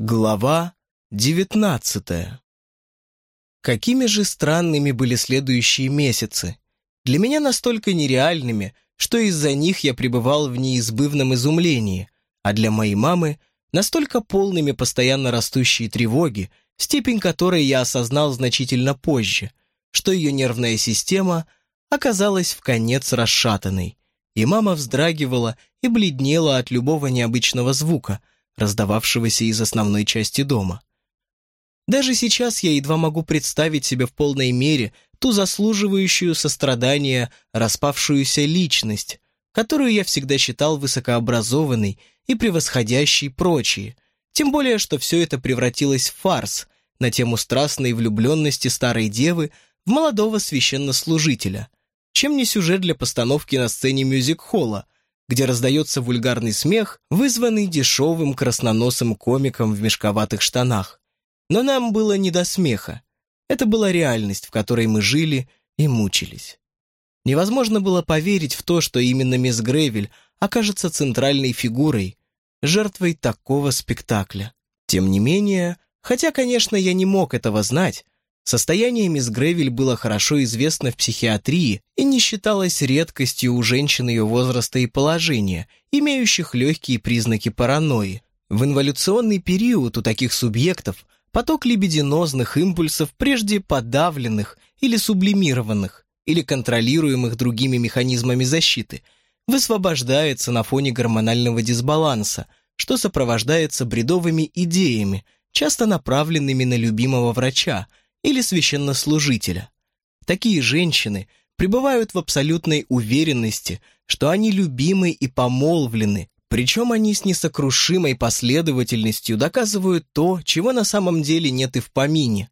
Глава девятнадцатая. Какими же странными были следующие месяцы. Для меня настолько нереальными, что из-за них я пребывал в неизбывном изумлении, а для моей мамы настолько полными постоянно растущие тревоги, степень которой я осознал значительно позже, что ее нервная система оказалась в конец расшатанной, и мама вздрагивала и бледнела от любого необычного звука – раздававшегося из основной части дома. Даже сейчас я едва могу представить себе в полной мере ту заслуживающую сострадания распавшуюся личность, которую я всегда считал высокообразованной и превосходящей прочие, тем более, что все это превратилось в фарс на тему страстной влюбленности старой девы в молодого священнослужителя, чем не сюжет для постановки на сцене мюзик-холла – где раздается вульгарный смех, вызванный дешевым красноносым комиком в мешковатых штанах. Но нам было не до смеха. Это была реальность, в которой мы жили и мучились. Невозможно было поверить в то, что именно мисс Грейвель окажется центральной фигурой, жертвой такого спектакля. Тем не менее, хотя, конечно, я не мог этого знать, Состояние мисс Гревель было хорошо известно в психиатрии и не считалось редкостью у женщин ее возраста и положения, имеющих легкие признаки паранойи. В инволюционный период у таких субъектов поток либидинозных импульсов, прежде подавленных или сублимированных, или контролируемых другими механизмами защиты, высвобождается на фоне гормонального дисбаланса, что сопровождается бредовыми идеями, часто направленными на любимого врача – или священнослужителя. Такие женщины пребывают в абсолютной уверенности, что они любимы и помолвлены, причем они с несокрушимой последовательностью доказывают то, чего на самом деле нет и в помине.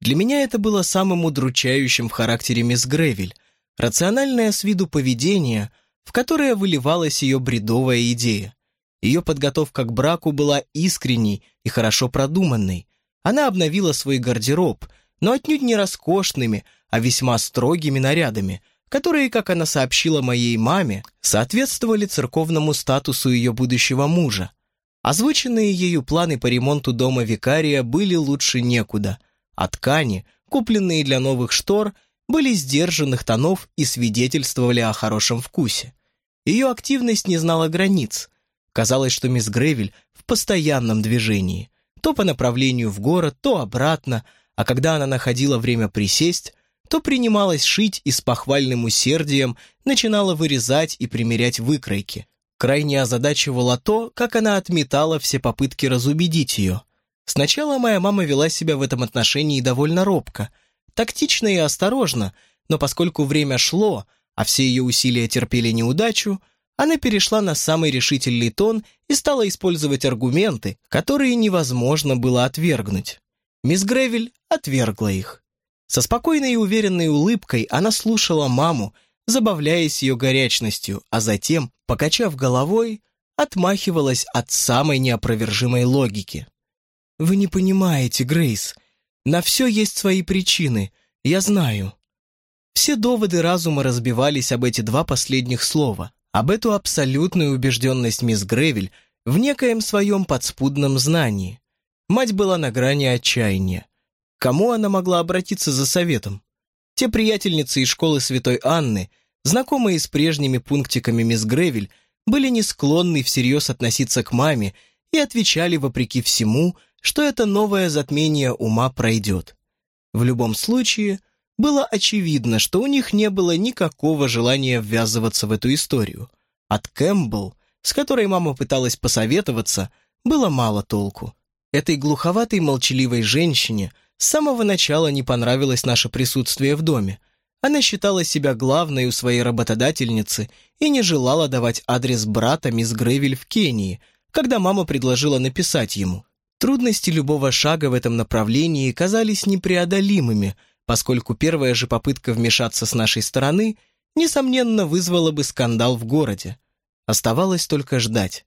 Для меня это было самым удручающим в характере мисс Гревель, рациональное с виду поведение, в которое выливалась ее бредовая идея. Ее подготовка к браку была искренней и хорошо продуманной, она обновила свой гардероб, но отнюдь не роскошными, а весьма строгими нарядами, которые, как она сообщила моей маме, соответствовали церковному статусу ее будущего мужа. Озвученные ею планы по ремонту дома викария были лучше некуда, а ткани, купленные для новых штор, были сдержанных тонов и свидетельствовали о хорошем вкусе. Ее активность не знала границ. Казалось, что мисс Гревель в постоянном движении – то по направлению в город, то обратно, а когда она находила время присесть, то принималась шить и с похвальным усердием начинала вырезать и примерять выкройки. Крайне озадачивало то, как она отметала все попытки разубедить ее. Сначала моя мама вела себя в этом отношении довольно робко, тактично и осторожно, но поскольку время шло, а все ее усилия терпели неудачу, она перешла на самый решительный тон и стала использовать аргументы, которые невозможно было отвергнуть. Мисс Гревель отвергла их. Со спокойной и уверенной улыбкой она слушала маму, забавляясь ее горячностью, а затем, покачав головой, отмахивалась от самой неопровержимой логики. «Вы не понимаете, Грейс. На все есть свои причины, я знаю». Все доводы разума разбивались об эти два последних слова об эту абсолютную убежденность мисс Гревель в некоем своем подспудном знании. Мать была на грани отчаяния. кому она могла обратиться за советом? Те приятельницы из школы Святой Анны, знакомые с прежними пунктиками мисс Гревель, были не склонны всерьез относиться к маме и отвечали вопреки всему, что это новое затмение ума пройдет. В любом случае, было очевидно, что у них не было никакого желания ввязываться в эту историю. От Кэмпбелл, с которой мама пыталась посоветоваться, было мало толку. Этой глуховатой молчаливой женщине с самого начала не понравилось наше присутствие в доме. Она считала себя главной у своей работодательницы и не желала давать адрес брата мисс Грейвель в Кении, когда мама предложила написать ему. Трудности любого шага в этом направлении казались непреодолимыми, поскольку первая же попытка вмешаться с нашей стороны, несомненно, вызвала бы скандал в городе. Оставалось только ждать.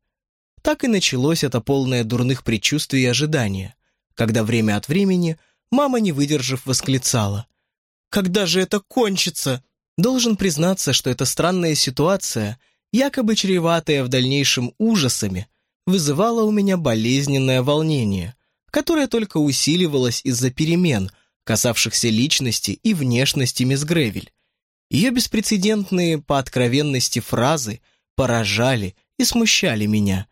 Так и началось это полное дурных предчувствий и ожидания, когда время от времени мама, не выдержав, восклицала. «Когда же это кончится?» Должен признаться, что эта странная ситуация, якобы чреватая в дальнейшем ужасами, вызывало у меня болезненное волнение, которое только усиливалось из-за перемен, касавшихся личности и внешности мисс Гревель. Ее беспрецедентные по откровенности фразы поражали и смущали меня.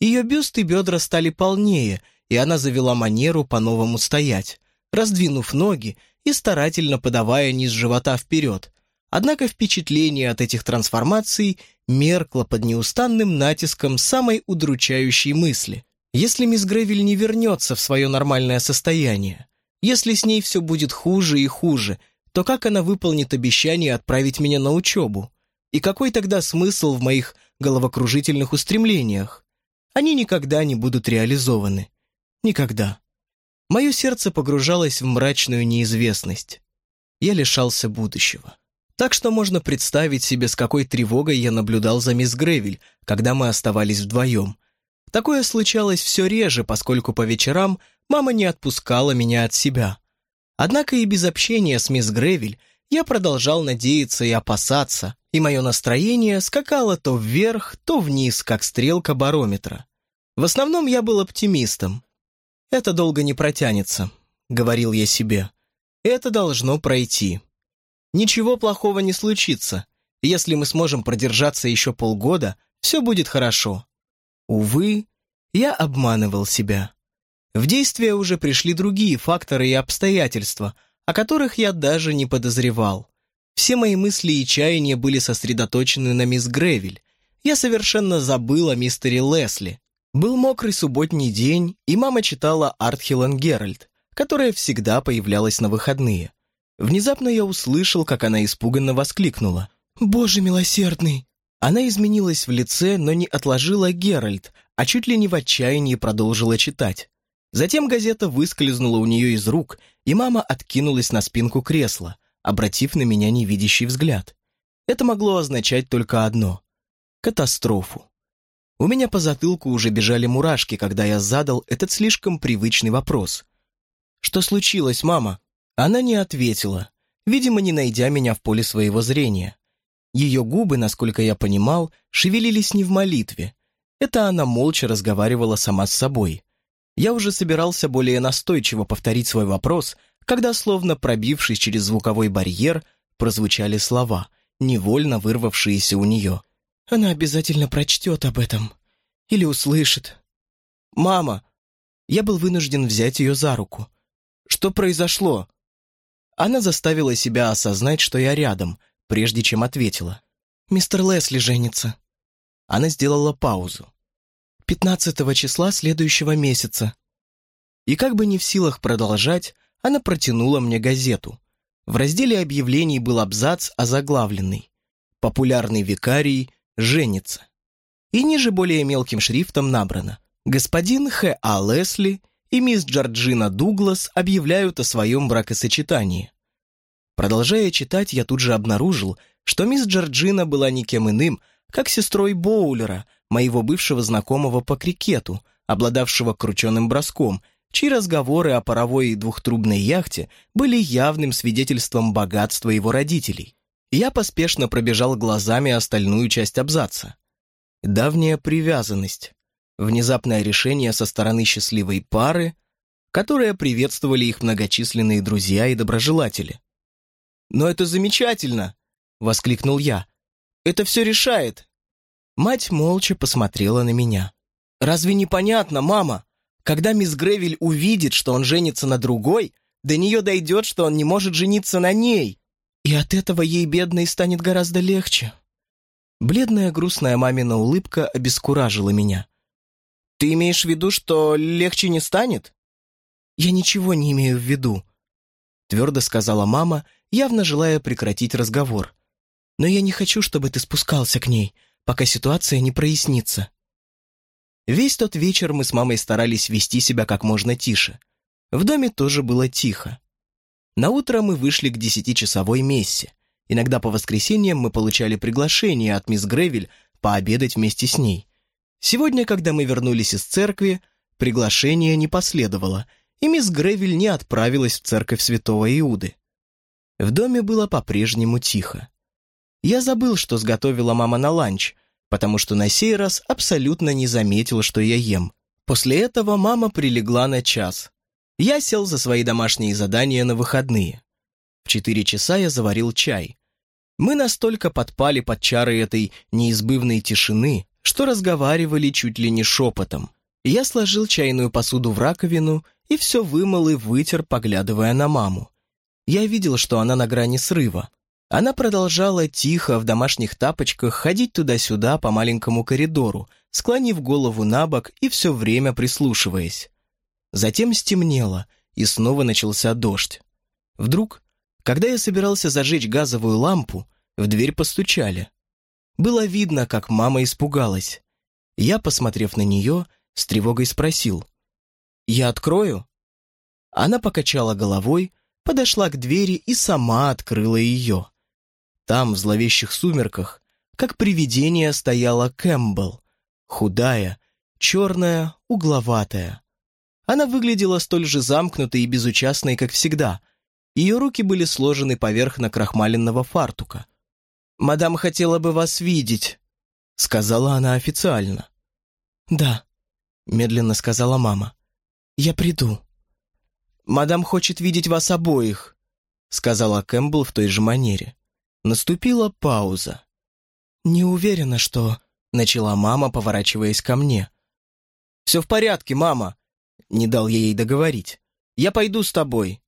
Ее бюст и бедра стали полнее, и она завела манеру по-новому стоять, раздвинув ноги и старательно подавая низ живота вперед. Однако впечатление от этих трансформаций меркло под неустанным натиском самой удручающей мысли. Если мисс Гревель не вернется в свое нормальное состояние, если с ней все будет хуже и хуже, то как она выполнит обещание отправить меня на учебу? И какой тогда смысл в моих головокружительных устремлениях? Они никогда не будут реализованы. Никогда. Мое сердце погружалось в мрачную неизвестность. Я лишался будущего. Так что можно представить себе, с какой тревогой я наблюдал за мисс Гревель, когда мы оставались вдвоем. Такое случалось все реже, поскольку по вечерам мама не отпускала меня от себя. Однако и без общения с мисс Гревель я продолжал надеяться и опасаться, и мое настроение скакало то вверх, то вниз, как стрелка барометра. В основном я был оптимистом. «Это долго не протянется», — говорил я себе. «Это должно пройти». Ничего плохого не случится. Если мы сможем продержаться еще полгода, все будет хорошо. Увы, я обманывал себя. В действие уже пришли другие факторы и обстоятельства, о которых я даже не подозревал. Все мои мысли и чаяния были сосредоточены на мисс Гревель. Я совершенно забыл о мистере Лесли. Был мокрый субботний день, и мама читала Артхилен Геральт, которая всегда появлялась на выходные. Внезапно я услышал, как она испуганно воскликнула. «Боже милосердный!» Она изменилась в лице, но не отложила Геральт, а чуть ли не в отчаянии продолжила читать. Затем газета выскользнула у нее из рук, и мама откинулась на спинку кресла, обратив на меня невидящий взгляд. Это могло означать только одно — катастрофу. У меня по затылку уже бежали мурашки, когда я задал этот слишком привычный вопрос. «Что случилось, мама?» Она не ответила, видимо, не найдя меня в поле своего зрения. Ее губы, насколько я понимал, шевелились не в молитве. Это она молча разговаривала сама с собой. Я уже собирался более настойчиво повторить свой вопрос, когда, словно пробившись через звуковой барьер, прозвучали слова, невольно вырвавшиеся у нее. «Она обязательно прочтет об этом. Или услышит». «Мама!» Я был вынужден взять ее за руку. «Что произошло?» Она заставила себя осознать, что я рядом, прежде чем ответила. «Мистер Лесли женится». Она сделала паузу. «Пятнадцатого числа следующего месяца». И как бы не в силах продолжать, она протянула мне газету. В разделе объявлений был абзац озаглавленный «Популярный викарий женится». И ниже более мелким шрифтом набрано «Господин Х. А. Лесли и мисс Джорджина Дуглас объявляют о своем бракосочетании. Продолжая читать, я тут же обнаружил, что мисс Джорджина была никем иным, как сестрой Боулера, моего бывшего знакомого по крикету, обладавшего крученым броском, чьи разговоры о паровой двухтрубной яхте были явным свидетельством богатства его родителей. Я поспешно пробежал глазами остальную часть абзаца. Давняя привязанность внезапное решение со стороны счастливой пары, которые приветствовали их многочисленные друзья и доброжелатели. «Но это замечательно!» — воскликнул я. «Это все решает!» Мать молча посмотрела на меня. «Разве не понятно, мама? Когда мисс Гревель увидит, что он женится на другой, до нее дойдет, что он не может жениться на ней, и от этого ей, бедной, станет гораздо легче». Бледная грустная мамина улыбка обескуражила меня. Ты имеешь в виду, что легче не станет? Я ничего не имею в виду, твердо сказала мама, явно желая прекратить разговор. Но я не хочу, чтобы ты спускался к ней, пока ситуация не прояснится. Весь тот вечер мы с мамой старались вести себя как можно тише. В доме тоже было тихо. На утро мы вышли к десятичасовой мессе. Иногда по воскресеньям мы получали приглашение от мисс Гревель пообедать вместе с ней. Сегодня, когда мы вернулись из церкви, приглашение не последовало, и мисс Гревель не отправилась в церковь святого Иуды. В доме было по-прежнему тихо. Я забыл, что сготовила мама на ланч, потому что на сей раз абсолютно не заметил, что я ем. После этого мама прилегла на час. Я сел за свои домашние задания на выходные. В четыре часа я заварил чай. Мы настолько подпали под чары этой неизбывной тишины, что разговаривали чуть ли не шепотом. Я сложил чайную посуду в раковину и все вымыл и вытер, поглядывая на маму. Я видел, что она на грани срыва. Она продолжала тихо в домашних тапочках ходить туда-сюда по маленькому коридору, склонив голову на бок и все время прислушиваясь. Затем стемнело, и снова начался дождь. Вдруг, когда я собирался зажечь газовую лампу, в дверь постучали. Было видно, как мама испугалась. Я, посмотрев на нее, с тревогой спросил. «Я открою?» Она покачала головой, подошла к двери и сама открыла ее. Там, в зловещих сумерках, как привидение стояла Кэмпбелл, худая, черная, угловатая. Она выглядела столь же замкнутой и безучастной, как всегда. Ее руки были сложены поверх накрахмаленного фартука. «Мадам хотела бы вас видеть», — сказала она официально. «Да», — медленно сказала мама. «Я приду». «Мадам хочет видеть вас обоих», — сказала Кэмпбелл в той же манере. Наступила пауза. «Не уверена, что...» — начала мама, поворачиваясь ко мне. «Все в порядке, мама», — не дал я ей договорить. «Я пойду с тобой».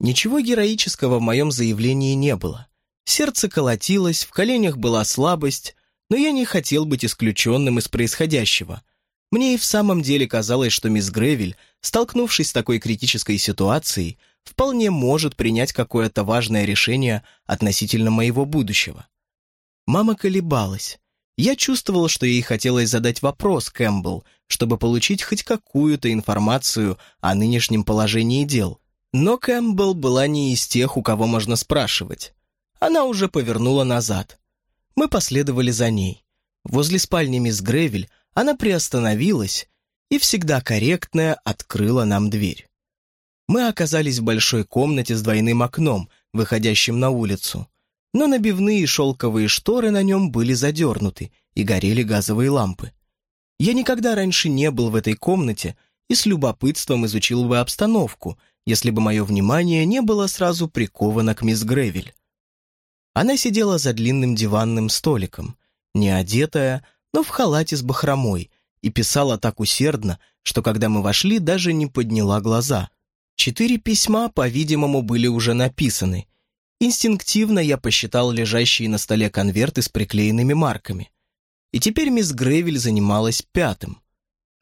Ничего героического в моем заявлении не было. Сердце колотилось, в коленях была слабость, но я не хотел быть исключенным из происходящего. Мне и в самом деле казалось, что мисс Гревель, столкнувшись с такой критической ситуацией, вполне может принять какое-то важное решение относительно моего будущего. Мама колебалась. Я чувствовал, что ей хотелось задать вопрос Кэмпбелл, чтобы получить хоть какую-то информацию о нынешнем положении дел. Но Кэмпбелл была не из тех, у кого можно спрашивать. Она уже повернула назад. Мы последовали за ней. Возле спальни мисс Гревель она приостановилась и всегда корректная открыла нам дверь. Мы оказались в большой комнате с двойным окном, выходящим на улицу, но набивные шелковые шторы на нем были задернуты и горели газовые лампы. Я никогда раньше не был в этой комнате и с любопытством изучил бы обстановку, если бы мое внимание не было сразу приковано к мисс Гревель. Она сидела за длинным диванным столиком, не одетая, но в халате с бахромой, и писала так усердно, что когда мы вошли, даже не подняла глаза. Четыре письма, по-видимому, были уже написаны. Инстинктивно я посчитал лежащие на столе конверты с приклеенными марками. И теперь мисс Гревель занималась пятым.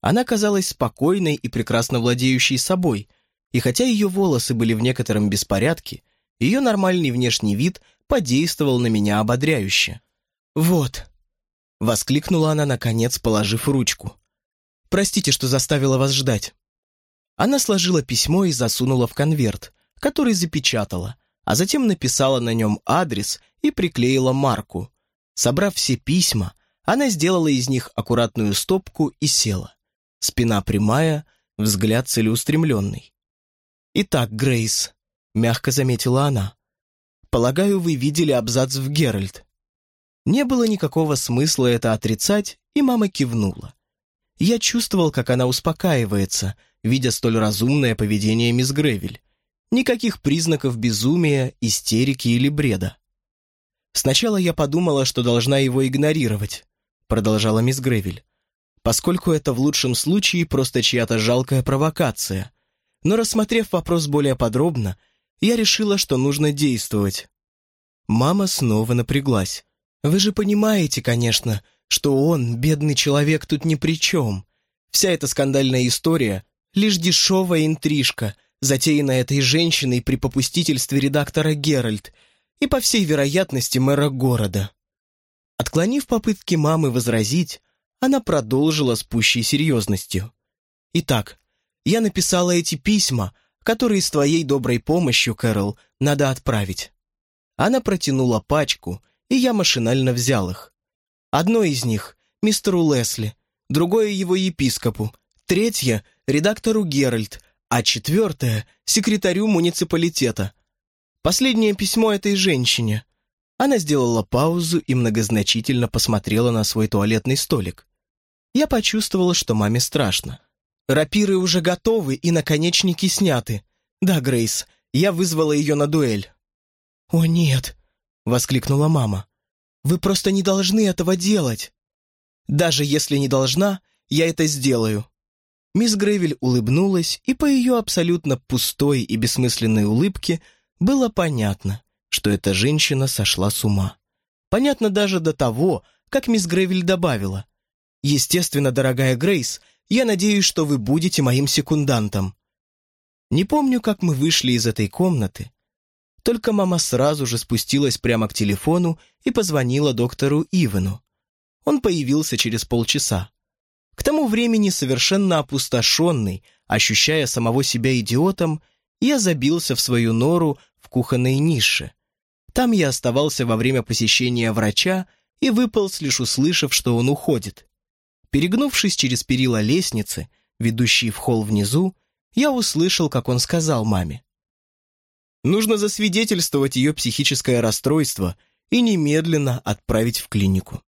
Она казалась спокойной и прекрасно владеющей собой, и хотя ее волосы были в некотором беспорядке, ее нормальный внешний вид подействовал на меня ободряюще. «Вот», — воскликнула она, наконец, положив ручку. «Простите, что заставила вас ждать». Она сложила письмо и засунула в конверт, который запечатала, а затем написала на нем адрес и приклеила марку. Собрав все письма, она сделала из них аккуратную стопку и села. Спина прямая, взгляд целеустремленный. «Итак, Грейс», — мягко заметила она, Полагаю, вы видели абзац в Геральт». Не было никакого смысла это отрицать, и мама кивнула. Я чувствовал, как она успокаивается, видя столь разумное поведение мисс Гревель. Никаких признаков безумия, истерики или бреда. «Сначала я подумала, что должна его игнорировать», продолжала мисс Гревель, поскольку это в лучшем случае просто чья-то жалкая провокация. Но рассмотрев вопрос более подробно, я решила, что нужно действовать. Мама снова напряглась. «Вы же понимаете, конечно, что он, бедный человек, тут ни при чем. Вся эта скандальная история — лишь дешевая интрижка, затеянная этой женщиной при попустительстве редактора Геральт и, по всей вероятности, мэра города». Отклонив попытки мамы возразить, она продолжила с пущей серьезностью. «Итак, я написала эти письма, которые с твоей доброй помощью, Кэрол, надо отправить». Она протянула пачку, и я машинально взял их. Одно из них — мистеру Лесли, другое — его епископу, третье — редактору Геральт, а четвертое — секретарю муниципалитета. Последнее письмо этой женщине. Она сделала паузу и многозначительно посмотрела на свой туалетный столик. Я почувствовала, что маме страшно. Рапиры уже готовы и наконечники сняты. Да, Грейс, я вызвала ее на дуэль. «О, нет!» — воскликнула мама. «Вы просто не должны этого делать!» «Даже если не должна, я это сделаю!» Мисс Грейвель улыбнулась, и по ее абсолютно пустой и бессмысленной улыбке было понятно, что эта женщина сошла с ума. Понятно даже до того, как мисс Грейвель добавила. «Естественно, дорогая Грейс, я надеюсь, что вы будете моим секундантом». Не помню, как мы вышли из этой комнаты. Только мама сразу же спустилась прямо к телефону и позвонила доктору Ивану. Он появился через полчаса. К тому времени, совершенно опустошенный, ощущая самого себя идиотом, я забился в свою нору в кухонной нише. Там я оставался во время посещения врача и выполз, лишь услышав, что он уходит. Перегнувшись через перила лестницы, ведущей в холл внизу, я услышал, как он сказал маме. «Нужно засвидетельствовать ее психическое расстройство и немедленно отправить в клинику».